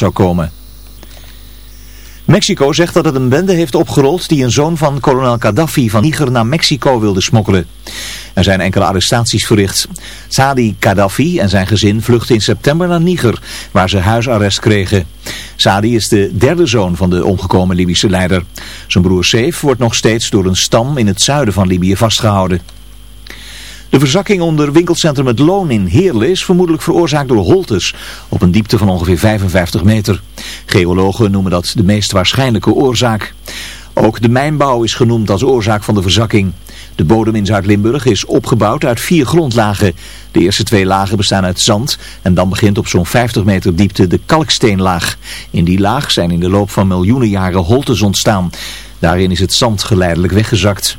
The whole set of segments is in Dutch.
zou komen. Mexico zegt dat het een bende heeft opgerold die een zoon van kolonel Gaddafi van Niger naar Mexico wilde smokkelen. Er zijn enkele arrestaties verricht. Sadi Gaddafi en zijn gezin vluchtten in september naar Niger, waar ze huisarrest kregen. Sadi is de derde zoon van de omgekomen Libische leider. Zijn broer Seif wordt nog steeds door een stam in het zuiden van Libië vastgehouden. De verzakking onder winkelcentrum Het Loon in Heerlen is vermoedelijk veroorzaakt door holtes op een diepte van ongeveer 55 meter. Geologen noemen dat de meest waarschijnlijke oorzaak. Ook de mijnbouw is genoemd als oorzaak van de verzakking. De bodem in Zuid-Limburg is opgebouwd uit vier grondlagen. De eerste twee lagen bestaan uit zand en dan begint op zo'n 50 meter diepte de kalksteenlaag. In die laag zijn in de loop van miljoenen jaren holtes ontstaan. Daarin is het zand geleidelijk weggezakt.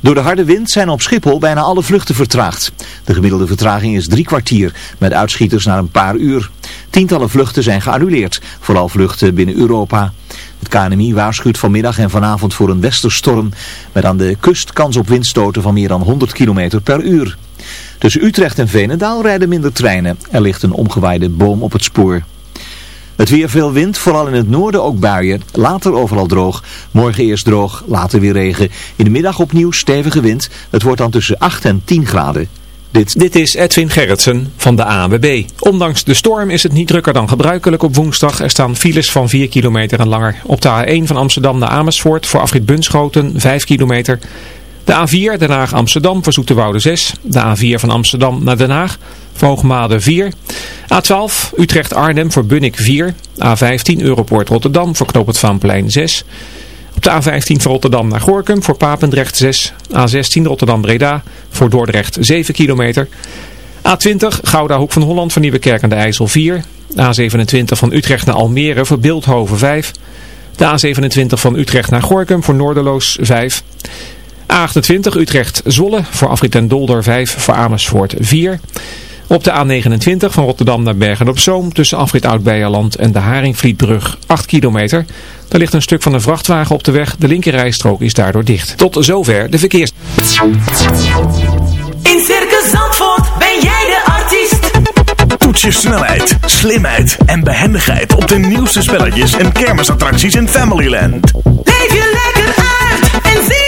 Door de harde wind zijn op Schiphol bijna alle vluchten vertraagd. De gemiddelde vertraging is drie kwartier, met uitschieters naar een paar uur. Tientallen vluchten zijn geannuleerd, vooral vluchten binnen Europa. Het KNMI waarschuwt vanmiddag en vanavond voor een westerstorm, met aan de kust kans op windstoten van meer dan 100 km per uur. Tussen Utrecht en Venendaal rijden minder treinen. Er ligt een omgewaaide boom op het spoor. Het weer veel wind, vooral in het noorden ook buien. Later overal droog. Morgen eerst droog, later weer regen. In de middag opnieuw stevige wind. Het wordt dan tussen 8 en 10 graden. Dit, Dit is Edwin Gerritsen van de ANWB. Ondanks de storm is het niet drukker dan gebruikelijk op woensdag. Er staan files van 4 kilometer en langer. Op de A1 van Amsterdam naar Amersfoort voor afrit Bunschoten 5 kilometer. De A4 Den Haag Amsterdam voor Zoeterwoude 6. De A4 van Amsterdam naar Den Haag voor Hoogmade 4. A12 Utrecht Arnhem voor Bunnik 4. A15 Europoort Rotterdam voor Knoop het Vaanplein 6. Op de A15 van Rotterdam naar Gorkum voor Papendrecht 6. A16 Rotterdam Breda voor Dordrecht 7 kilometer. A20 Gouda Hoek van Holland voor Nieuwekerk aan de IJssel 4. A27 van Utrecht naar Almere voor Beeldhoven 5. De A27 van Utrecht naar Gorkum voor Noorderloos 5. A28 Utrecht-Zwolle voor Afrit en Dolder 5 voor Amersfoort 4. Op de A29 van Rotterdam naar Bergen-op-Zoom tussen Afrit Oud-Beierland en de Haringvlietbrug 8 kilometer. Daar ligt een stuk van een vrachtwagen op de weg. De linkerrijstrook is daardoor dicht. Tot zover de verkeers. In Circus Zandvoort ben jij de artiest. Toets je snelheid, slimheid en behendigheid op de nieuwste spelletjes en kermisattracties in Familyland. Leef je lekker uit en zie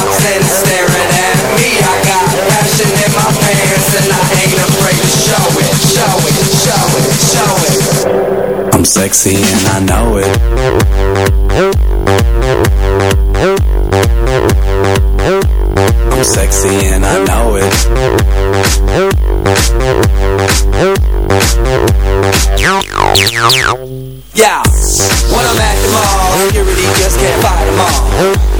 pants and I ain't afraid. show it, show it, show it, show it. I'm sexy and I know it. I'm sexy and I know it. Yeah, when I'm at the mall, security just can't fight them all.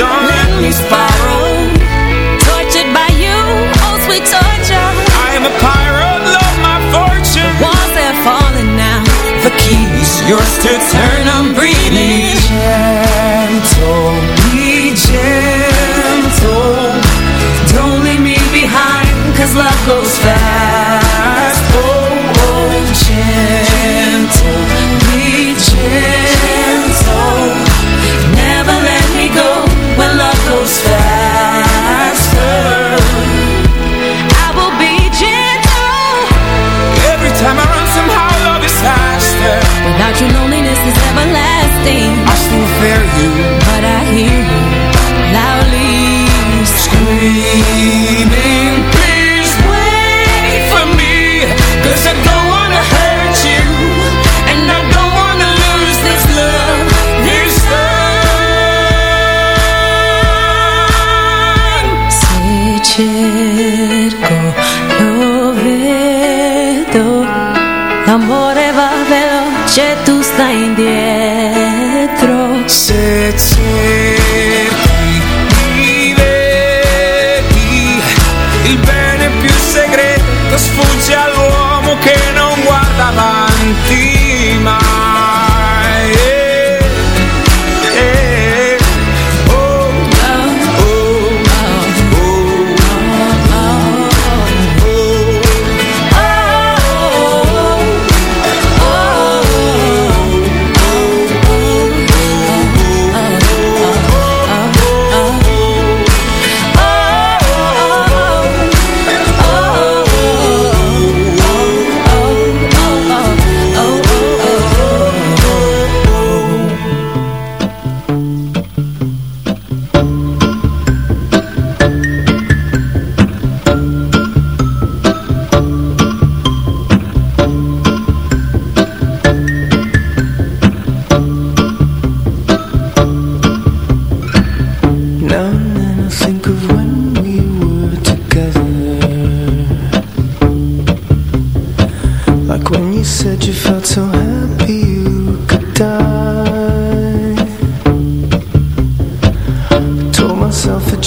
Let me spiral. Tortured by you, oh sweet torture I am a pirate, love my fortune. Walls are falling now The keys yours to turn. I'm breathing. Be gentle, be gentle. Don't leave me behind, cause love goes fast. Oh, oh, gentle, be gentle.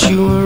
you were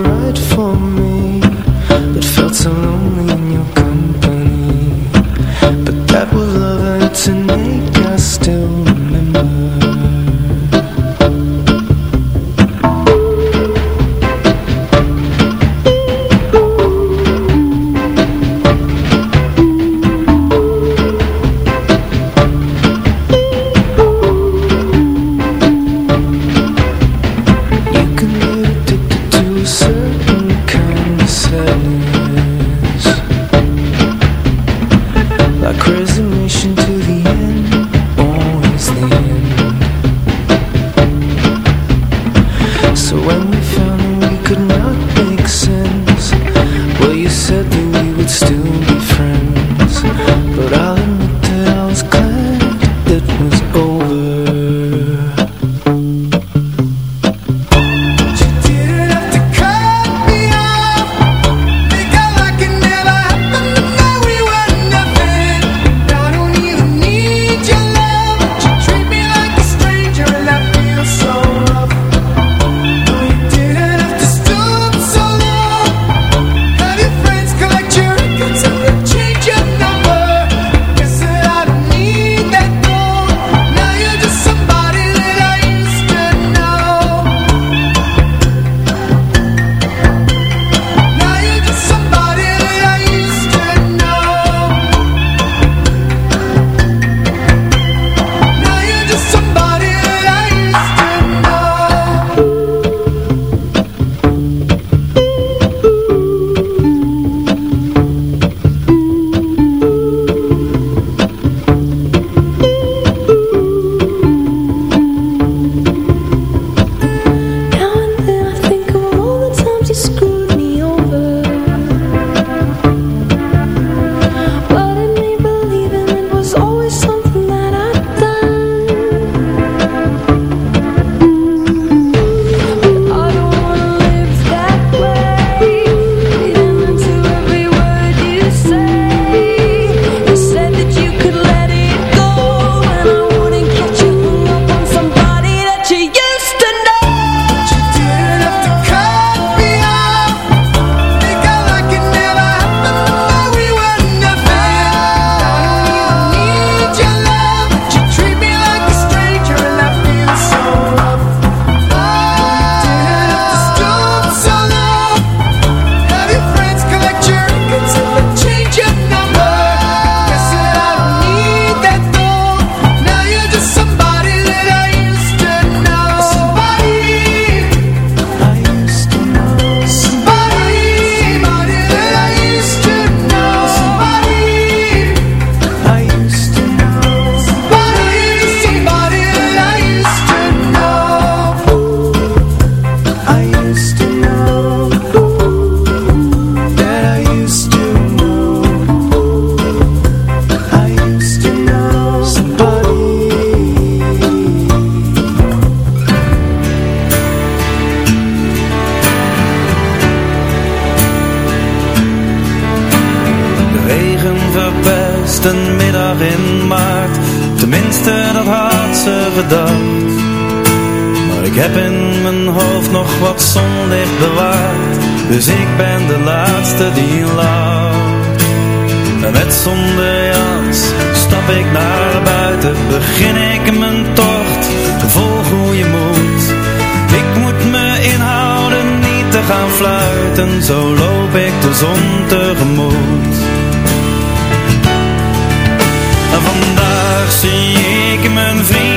nog wat zonlicht bewaard. Dus ik ben de laatste die lacht met zonder jas stap ik naar buiten. Begin ik mijn tocht vol goede moed Ik moet me inhouden niet te gaan fluiten. Zo loop ik de zon tegemoet. En vandaag zie ik mijn vrienden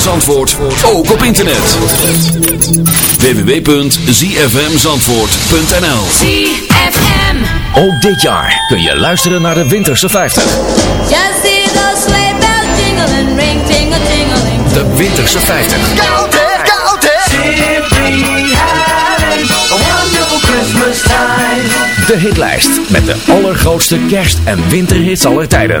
van Zandvoort ook op internet. www.zfmzandvoort.nl ZFM. Ook dit jaar kun je luisteren naar de Winterse 50. Just see those sleigh bells jingling, ring tingle tingling. De Winterse 50. Koud hè, koud hè. Simply having a wonderful Christmas time. De hitlijst met de allergrootste kerst- en winterhits aller tijden.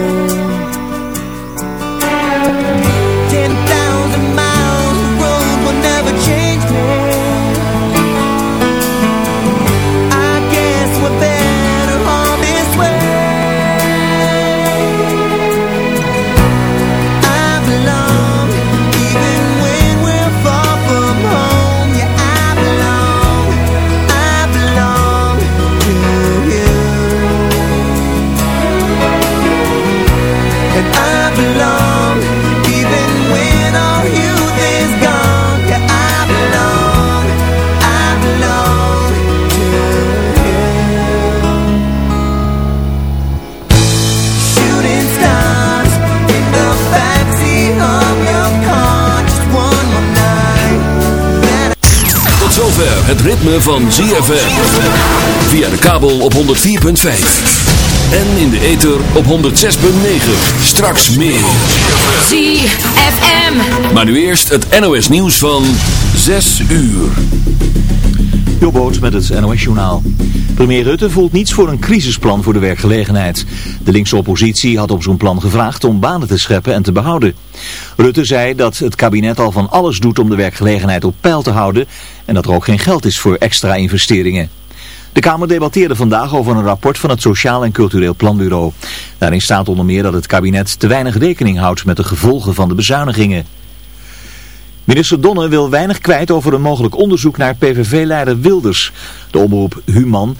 Het ritme van ZFM. Via de kabel op 104.5. En in de ether op 106.9. Straks meer. ZFM. Maar nu eerst het NOS nieuws van 6 uur. Jobboot met het NOS-journaal. Premier Rutte voelt niets voor een crisisplan voor de werkgelegenheid. De linkse oppositie had op zo'n plan gevraagd om banen te scheppen en te behouden. Rutte zei dat het kabinet al van alles doet om de werkgelegenheid op peil te houden... en dat er ook geen geld is voor extra investeringen. De Kamer debatteerde vandaag over een rapport van het Sociaal en Cultureel Planbureau. Daarin staat onder meer dat het kabinet te weinig rekening houdt met de gevolgen van de bezuinigingen. Minister Donner wil weinig kwijt over een mogelijk onderzoek naar PVV-leider Wilders. De omroep Human